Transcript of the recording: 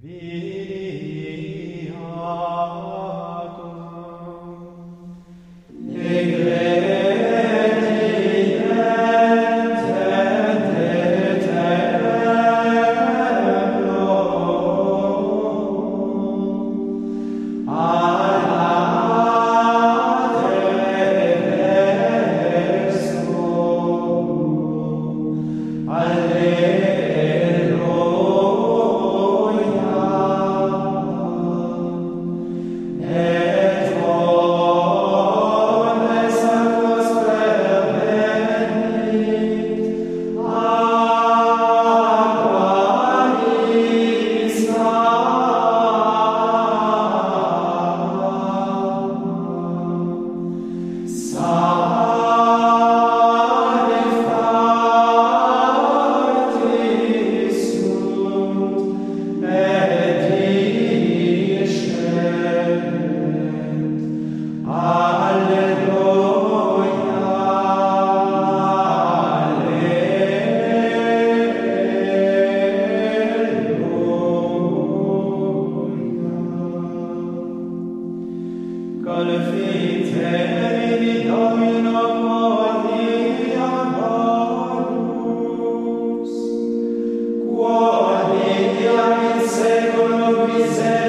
Via. said.